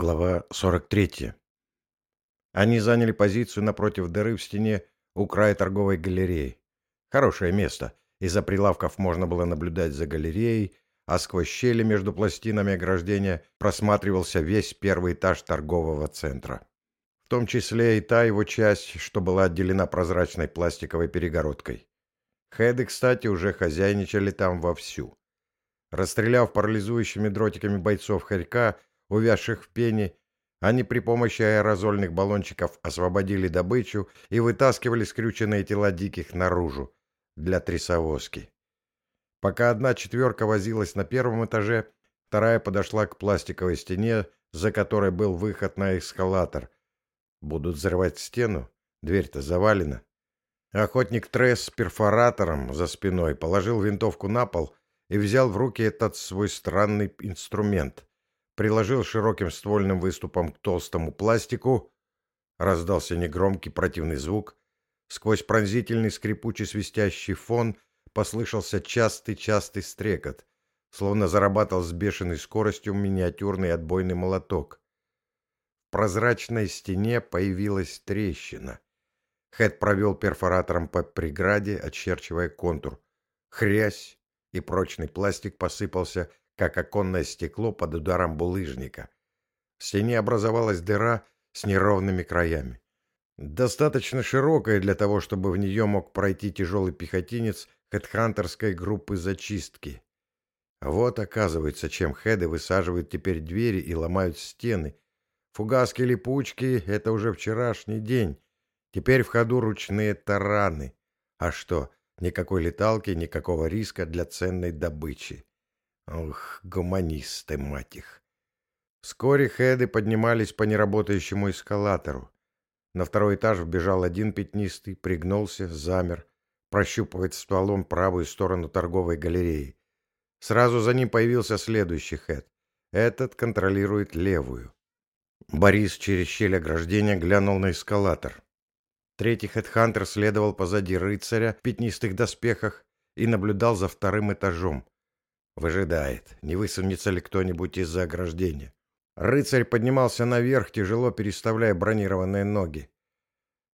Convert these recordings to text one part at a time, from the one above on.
Глава 43. Они заняли позицию напротив дыры в стене у края торговой галереи. Хорошее место. Из-за прилавков можно было наблюдать за галереей, а сквозь щели между пластинами ограждения просматривался весь первый этаж торгового центра. В том числе и та его часть, что была отделена прозрачной пластиковой перегородкой. Хеды, кстати, уже хозяйничали там вовсю. Расстреляв парализующими дротиками бойцов хорька, увязших в пене, они при помощи аэрозольных баллончиков освободили добычу и вытаскивали скрюченные тела диких наружу для трясовозки. Пока одна четверка возилась на первом этаже, вторая подошла к пластиковой стене, за которой был выход на эскалатор. Будут взрывать стену? Дверь-то завалена. Охотник Тресс с перфоратором за спиной положил винтовку на пол и взял в руки этот свой странный инструмент приложил широким ствольным выступом к толстому пластику. Раздался негромкий противный звук. Сквозь пронзительный скрипучий свистящий фон послышался частый-частый стрекот, словно зарабатывал с бешеной скоростью миниатюрный отбойный молоток. В прозрачной стене появилась трещина. Хэт провел перфоратором по преграде, очерчивая контур. Хрясь, и прочный пластик посыпался как оконное стекло под ударом булыжника. В стене образовалась дыра с неровными краями. Достаточно широкая для того, чтобы в нее мог пройти тяжелый пехотинец хедхантерской группы зачистки. Вот, оказывается, чем хеды высаживают теперь двери и ломают стены. Фугаски липучки — это уже вчерашний день. Теперь в ходу ручные тараны. А что, никакой леталки, никакого риска для ценной добычи. Ох, гуманисты, мать их. Вскоре хеды поднимались по неработающему эскалатору. На второй этаж вбежал один пятнистый, пригнулся, замер, прощупывает стволом правую сторону торговой галереи. Сразу за ним появился следующий хед. Этот контролирует левую. Борис через щель ограждения глянул на эскалатор. Третий хедхантер следовал позади рыцаря в пятнистых доспехах и наблюдал за вторым этажом. Выжидает, не высунется ли кто-нибудь из-за ограждения. Рыцарь поднимался наверх, тяжело переставляя бронированные ноги.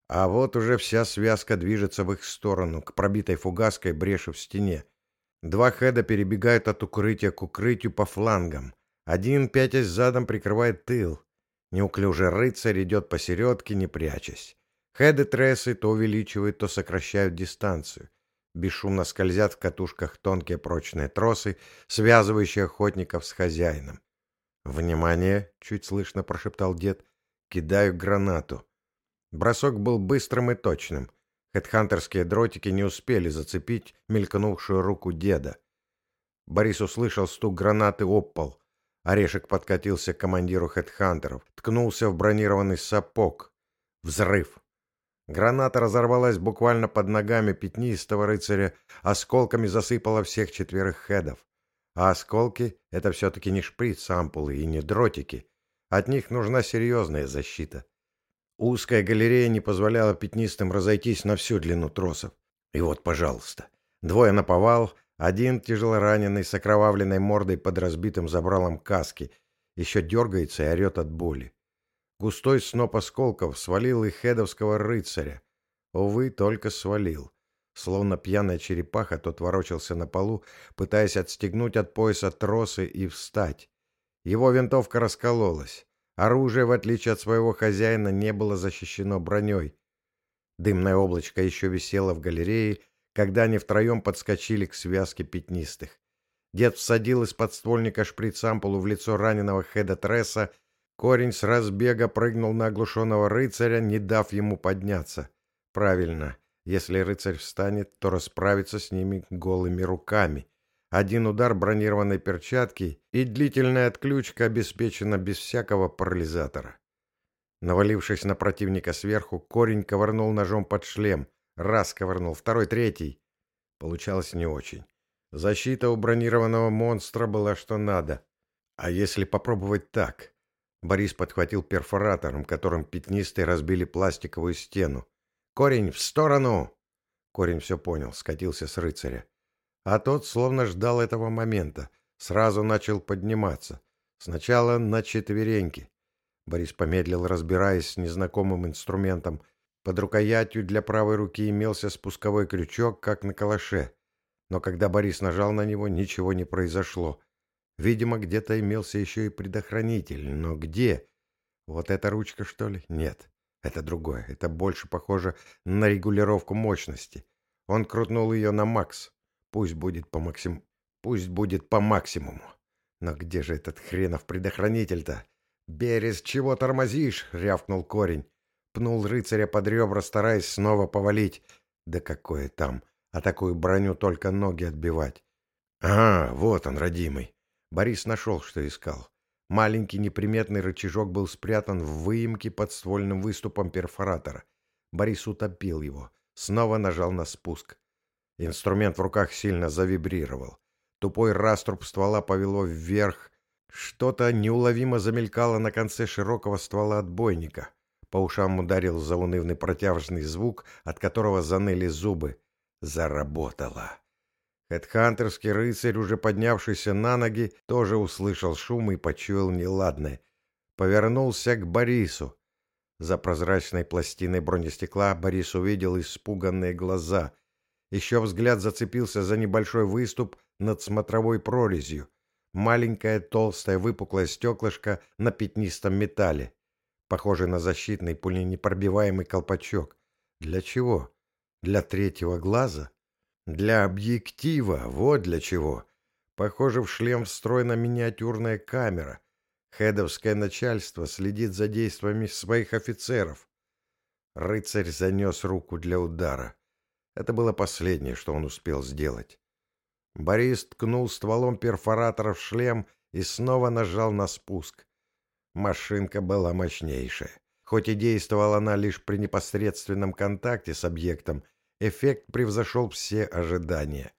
А вот уже вся связка движется в их сторону, к пробитой фугаской бреши в стене. Два хеда перебегают от укрытия к укрытию по флангам. Один, пятясь задом, прикрывает тыл. Неуклюжий рыцарь идет посередке, не прячась. Хеды трессы то увеличивают, то сокращают дистанцию. Бесшумно скользят в катушках тонкие прочные тросы, связывающие охотников с хозяином. «Внимание!» — чуть слышно прошептал дед. «Кидаю гранату». Бросок был быстрым и точным. Хедхантерские дротики не успели зацепить мелькнувшую руку деда. Борис услышал стук гранаты об пол. Орешек подкатился к командиру хедхантеров, ткнулся в бронированный сапог. Взрыв. Граната разорвалась буквально под ногами пятнистого рыцаря, осколками засыпала всех четверых хедов. А осколки — это все-таки не шприц ампулы и не дротики. От них нужна серьезная защита. Узкая галерея не позволяла пятнистым разойтись на всю длину тросов. И вот, пожалуйста, двое наповал, один тяжело раненый с окровавленной мордой под разбитым забралом каски, еще дергается и орет от боли. Густой сноп осколков свалил и хедовского рыцаря. Увы, только свалил. Словно пьяная черепаха, тот ворочался на полу, пытаясь отстегнуть от пояса тросы и встать. Его винтовка раскололась. Оружие, в отличие от своего хозяина, не было защищено броней. Дымное облачко еще висело в галерее, когда они втроем подскочили к связке пятнистых. Дед всадил из подствольника шприц-ампулу в лицо раненого Хеда Тресса Корень с разбега прыгнул на оглушенного рыцаря, не дав ему подняться. Правильно, если рыцарь встанет, то расправится с ними голыми руками. Один удар бронированной перчатки, и длительная отключка обеспечена без всякого парализатора. Навалившись на противника сверху, корень ковырнул ножом под шлем. Раз ковырнул, второй, третий. Получалось не очень. Защита у бронированного монстра была что надо. А если попробовать так? Борис подхватил перфоратором, которым пятнистые разбили пластиковую стену. «Корень, в сторону!» Корень все понял, скатился с рыцаря. А тот словно ждал этого момента. Сразу начал подниматься. Сначала на четвереньки. Борис помедлил, разбираясь с незнакомым инструментом. Под рукоятью для правой руки имелся спусковой крючок, как на калаше. Но когда Борис нажал на него, ничего не произошло. Видимо, где-то имелся еще и предохранитель. Но где? Вот эта ручка, что ли? Нет. Это другое. Это больше похоже на регулировку мощности. Он крутнул ее на макс. Пусть будет по максим... Пусть будет по максимуму. Но где же этот хренов предохранитель-то? «Берез, чего тормозишь?» — рявкнул корень. Пнул рыцаря под ребра, стараясь снова повалить. Да какое там! А такую броню только ноги отбивать. А, вот он, родимый. Борис нашел, что искал. Маленький неприметный рычажок был спрятан в выемке под ствольным выступом перфоратора. Борис утопил его. Снова нажал на спуск. Инструмент в руках сильно завибрировал. Тупой раструб ствола повело вверх. Что-то неуловимо замелькало на конце широкого ствола отбойника. По ушам ударил заунывный протяжный звук, от которого заныли зубы. Заработало. Хедхантерский рыцарь, уже поднявшийся на ноги, тоже услышал шум и почуял неладное. Повернулся к Борису. За прозрачной пластиной бронестекла Борис увидел испуганные глаза. Еще взгляд зацепился за небольшой выступ над смотровой прорезью. Маленькое толстое выпуклое стеклышко на пятнистом металле. Похоже на защитный пуленепробиваемый колпачок. Для чего? Для третьего глаза? Для объектива, вот для чего. Похоже, в шлем встроена миниатюрная камера. Хедовское начальство следит за действиями своих офицеров. Рыцарь занес руку для удара. Это было последнее, что он успел сделать. Борис ткнул стволом перфоратора в шлем и снова нажал на спуск. Машинка была мощнейшая. Хоть и действовала она лишь при непосредственном контакте с объектом, Эффект превзошел все ожидания.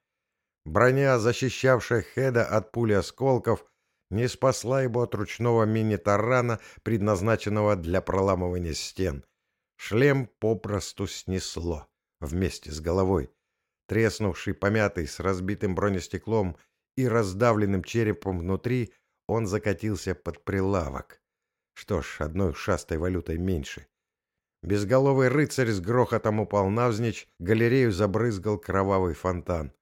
Броня, защищавшая Хеда от пули осколков, не спасла его от ручного мини-тарана, предназначенного для проламывания стен. Шлем попросту снесло вместе с головой. Треснувший, помятый, с разбитым бронестеклом и раздавленным черепом внутри, он закатился под прилавок. Что ж, одной шастой валютой меньше. Безголовый рыцарь с грохотом упал навзничь, галерею забрызгал кровавый фонтан.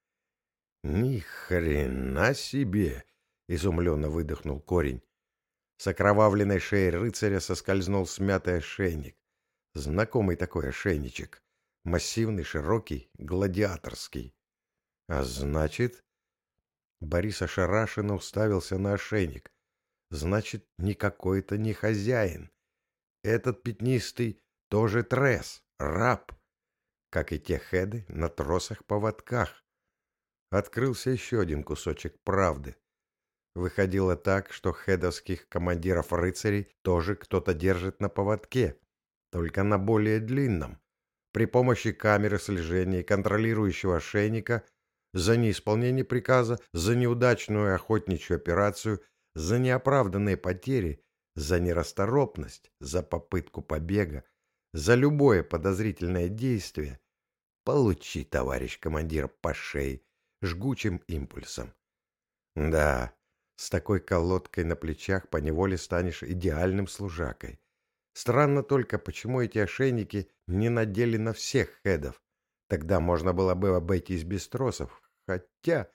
«Ни хрена себе!» — изумленно выдохнул корень. С окровавленной шеей рыцаря соскользнул смятый ошейник. Знакомый такой ошейничек. Массивный, широкий, гладиаторский. А значит... Борис ошарашенно уставился на ошейник. Значит, никакой это не хозяин. Этот пятнистый тоже трес, раб, как и те хеды на тросах-поводках. Открылся еще один кусочек правды. Выходило так, что хедовских командиров-рыцарей тоже кто-то держит на поводке, только на более длинном. При помощи камеры слежения и контролирующего ошейника за неисполнение приказа, за неудачную охотничью операцию, за неоправданные потери, за нерасторопность, за попытку побега, за любое подозрительное действие получи, товарищ командир, по шее жгучим импульсом. Да, с такой колодкой на плечах поневоле станешь идеальным служакой. Странно только, почему эти ошейники не надели на всех хедов. Тогда можно было бы обойтись без тросов. Хотя...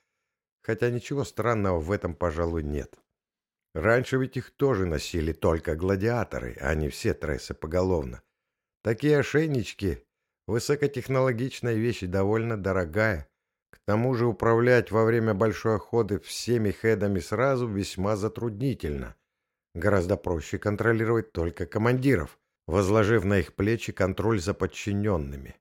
Хотя ничего странного в этом, пожалуй, нет. Раньше ведь их тоже носили только гладиаторы, а не все трессы поголовно. Такие ошейнички – высокотехнологичная вещь и довольно дорогая. К тому же управлять во время большой охоты всеми хедами сразу весьма затруднительно. Гораздо проще контролировать только командиров, возложив на их плечи контроль за подчиненными.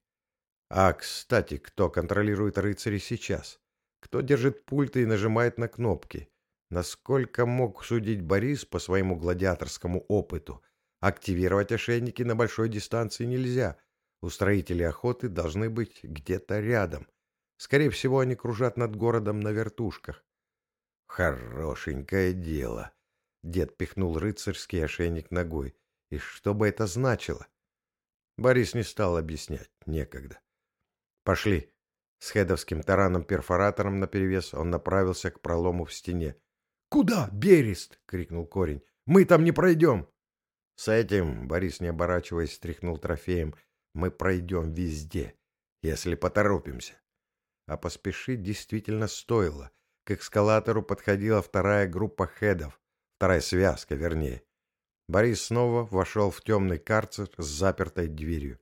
А, кстати, кто контролирует рыцарей сейчас? Кто держит пульты и нажимает на кнопки? Насколько мог судить Борис по своему гладиаторскому опыту – Активировать ошейники на большой дистанции нельзя. Устроители охоты должны быть где-то рядом. Скорее всего, они кружат над городом на вертушках. Хорошенькое дело. Дед пихнул рыцарский ошейник ногой. И что бы это значило? Борис не стал объяснять. Некогда. Пошли. С хедовским тараном-перфоратором наперевес он направился к пролому в стене. «Куда, Берест?» — крикнул корень. «Мы там не пройдем!» С этим, Борис, не оборачиваясь, стряхнул трофеем, мы пройдем везде, если поторопимся. А поспешить действительно стоило. К эскалатору подходила вторая группа хедов, вторая связка, вернее. Борис снова вошел в темный карцер с запертой дверью.